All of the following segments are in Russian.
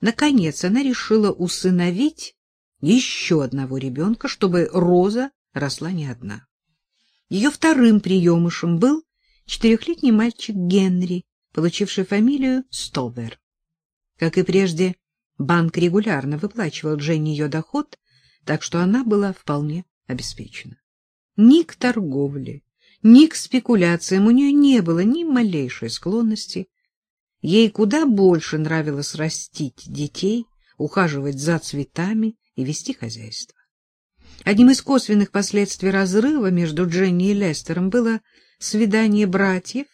Наконец она решила усыновить еще одного ребенка, чтобы Роза росла не одна. Ее вторым приемышем был четырехлетний мальчик Генри, получивший фамилию Стовер. Как и прежде, банк регулярно выплачивал Дженни ее доход, так что она была вполне обеспечена. Ни к торговле, ни к спекуляциям у нее не было ни малейшей склонности. Ей куда больше нравилось растить детей, ухаживать за цветами и вести хозяйство. Одним из косвенных последствий разрыва между Дженни и Лестером было свидание братьев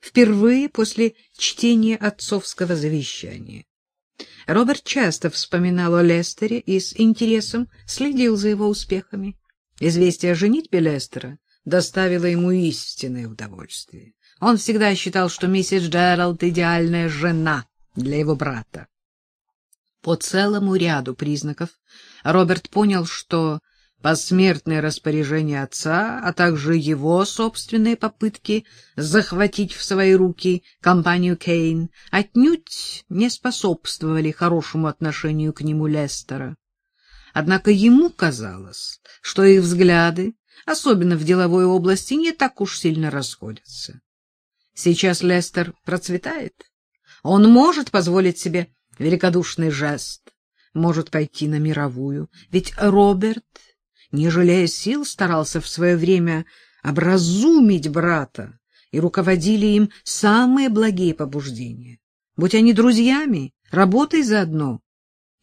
впервые после чтения отцовского завещания. Роберт часто вспоминал о Лестере и с интересом следил за его успехами. Известие о женитьбе Лестера доставило ему истинное удовольствие. Он всегда считал, что миссис Джеральд — идеальная жена для его брата. По целому ряду признаков Роберт понял, что посмертное распоряжение отца, а также его собственные попытки захватить в свои руки компанию Кейн отнюдь не способствовали хорошему отношению к нему Лестера. Однако ему казалось, что их взгляды, особенно в деловой области, не так уж сильно расходятся. Сейчас Лестер процветает. Он может позволить себе великодушный жест, может пойти на мировую, ведь Роберт не жалея сил, старался в свое время образумить брата, и руководили им самые благие побуждения. Будь они друзьями, работай заодно,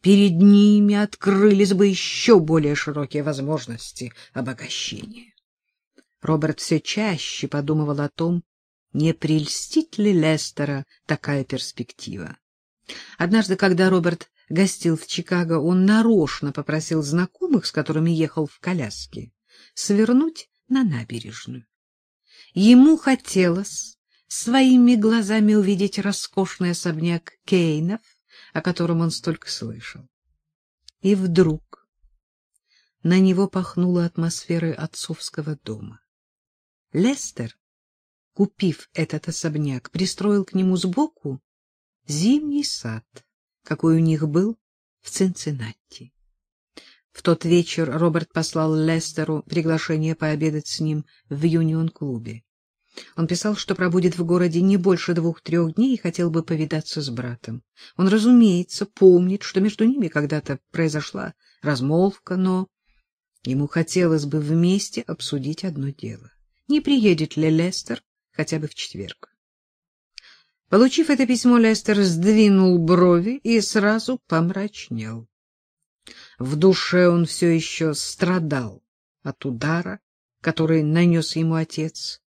перед ними открылись бы еще более широкие возможности обогащения. Роберт все чаще подумывал о том, не прельстит ли Лестера такая перспектива. Однажды, когда Роберт гостил в Чикаго, он нарочно попросил знакомых, с которыми ехал в коляске, свернуть на набережную. Ему хотелось своими глазами увидеть роскошный особняк Кейнов, о котором он столько слышал. И вдруг на него пахнуло атмосферой отцовского дома. Лестер, купив этот особняк, пристроил к нему сбоку зимний сад какой у них был в Цинциннати. В тот вечер Роберт послал Лестеру приглашение пообедать с ним в Юнион-клубе. Он писал, что пробудет в городе не больше двух-трех дней и хотел бы повидаться с братом. Он, разумеется, помнит, что между ними когда-то произошла размолвка, но ему хотелось бы вместе обсудить одно дело. Не приедет ли Лестер хотя бы в четверг? Получив это письмо, Лестер сдвинул брови и сразу помрачнел. В душе он все еще страдал от удара, который нанес ему отец.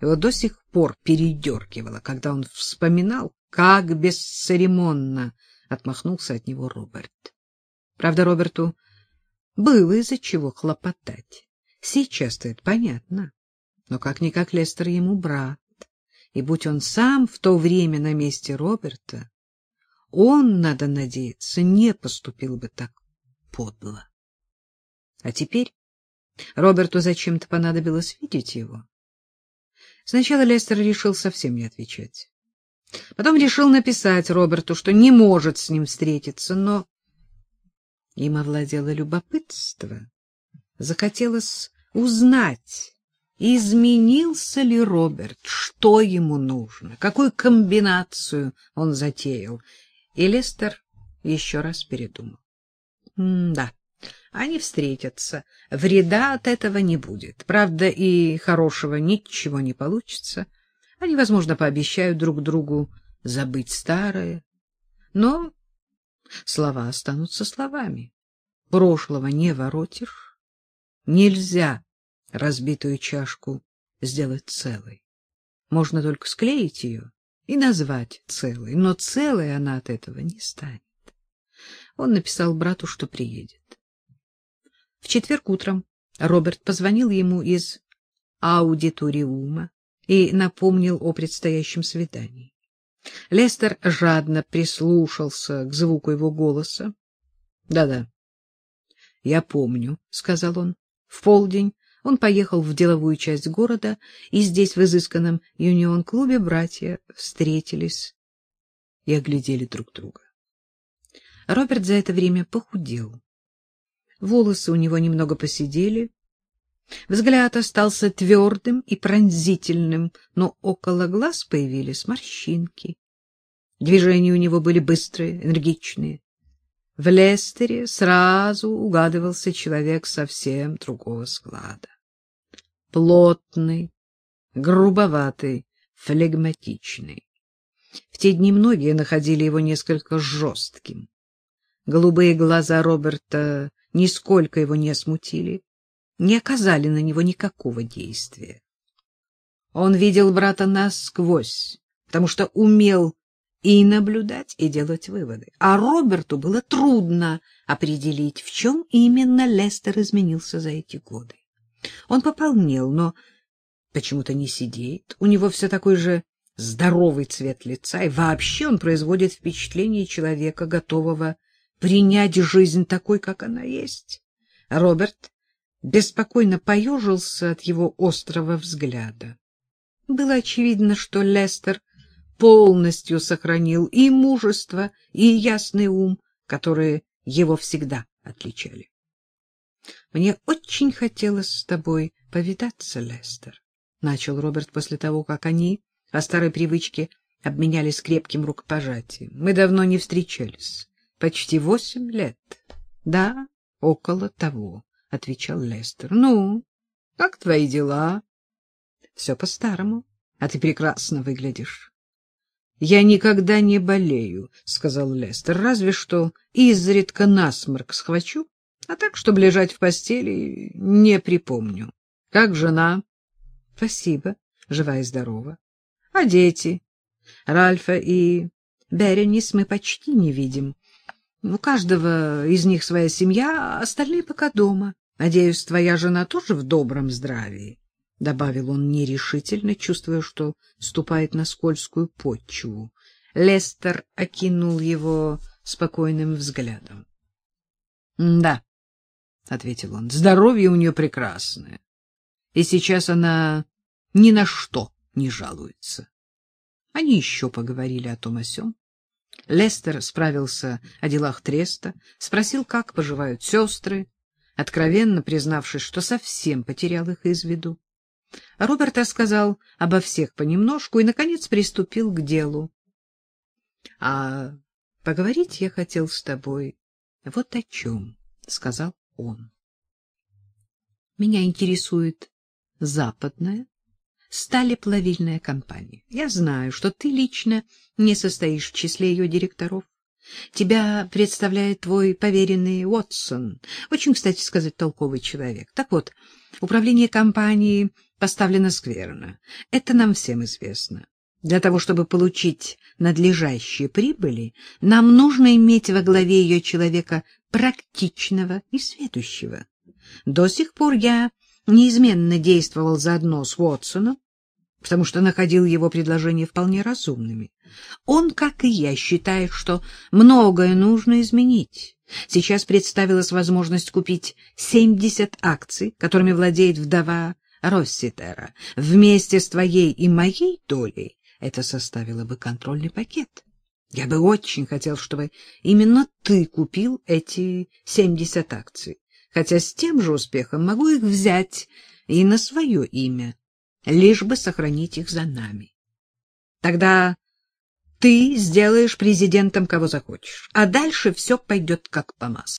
Его до сих пор передергивало, когда он вспоминал, как бесцеремонно отмахнулся от него Роберт. Правда, Роберту было из-за чего хлопотать. Сейчас-то это понятно. Но как-никак Лестер ему брат и будь он сам в то время на месте Роберта, он, надо надеяться, не поступил бы так подло. А теперь Роберту зачем-то понадобилось видеть его. Сначала Лестер решил совсем не отвечать. Потом решил написать Роберту, что не может с ним встретиться, но им овладело любопытство. Захотелось узнать, Изменился ли Роберт? Что ему нужно? Какую комбинацию он затеял? И Лестер еще раз передумал. да, они встретятся. Вреда от этого не будет. Правда, и хорошего ничего не получится. Они, возможно, пообещают друг другу забыть старое. Но слова останутся словами. Прошлого не воротишь. Нельзя разбитую чашку сделать целой. Можно только склеить ее и назвать целой, но целой она от этого не станет. Он написал брату, что приедет. В четверг утром Роберт позвонил ему из аудиториума и напомнил о предстоящем свидании. Лестер жадно прислушался к звуку его голоса. «Да — Да-да, я помню, — сказал он. В полдень он поехал в деловую часть города, и здесь, в изысканном юнион-клубе, братья встретились и оглядели друг друга. Роберт за это время похудел. Волосы у него немного поседели, взгляд остался твердым и пронзительным, но около глаз появились морщинки. Движения у него были быстрые, энергичные. В Лестере сразу угадывался человек совсем другого склада. Плотный, грубоватый, флегматичный. В те дни многие находили его несколько жестким. Голубые глаза Роберта нисколько его не смутили, не оказали на него никакого действия. Он видел брата насквозь, потому что умел и наблюдать, и делать выводы. А Роберту было трудно определить, в чем именно Лестер изменился за эти годы. Он пополнел, но почему-то не сидит. У него все такой же здоровый цвет лица, и вообще он производит впечатление человека, готового принять жизнь такой, как она есть. Роберт беспокойно поежился от его острого взгляда. Было очевидно, что Лестер полностью сохранил и мужество, и ясный ум, которые его всегда отличали. Мне очень хотелось с тобой повидаться, Лестер, начал Роберт после того, как они по старой привычке обменялись крепким рукопожатием. Мы давно не встречались, почти восемь лет. Да, около того, отвечал Лестер. Ну, как твои дела? Все по-старому, а ты прекрасно выглядишь. Я никогда не болею, сказал Лестер, разве что изредка насморк схвачу, а так, чтобы лежать в постели, не припомню. Как жена? Спасибо, жива и здорова. А дети? Ральфа и Беренис мы почти не видим. У каждого из них своя семья, а остальные пока дома. Надеюсь, твоя жена тоже в добром здравии. — добавил он нерешительно, чувствуя, что ступает на скользкую почву. Лестер окинул его спокойным взглядом. — Да, — ответил он, — здоровье у нее прекрасное, и сейчас она ни на что не жалуется. Они еще поговорили о том о сём. Лестер справился о делах треста, спросил, как поживают сестры, откровенно признавшись, что совсем потерял их из виду. Роберт рассказал обо всех понемножку и, наконец, приступил к делу. — А поговорить я хотел с тобой вот о чем, — сказал он. — Меня интересует западная сталеплавильная компания. Я знаю, что ты лично не состоишь в числе ее директоров. Тебя представляет твой поверенный Уотсон, очень, кстати сказать, толковый человек. Так вот, управление компанией поставлено скверно. Это нам всем известно. Для того, чтобы получить надлежащие прибыли, нам нужно иметь во главе ее человека практичного и сведущего. До сих пор я неизменно действовал заодно с Уотсоном, потому что находил его предложения вполне разумными. Он, как и я, считает, что многое нужно изменить. Сейчас представилась возможность купить 70 акций, которыми владеет вдова Росситера. Вместе с твоей и моей долей это составило бы контрольный пакет. Я бы очень хотел, чтобы именно ты купил эти 70 акций, хотя с тем же успехом могу их взять и на свое имя лишь бы сохранить их за нами. Тогда ты сделаешь президентом кого захочешь, а дальше все пойдет как по маслу.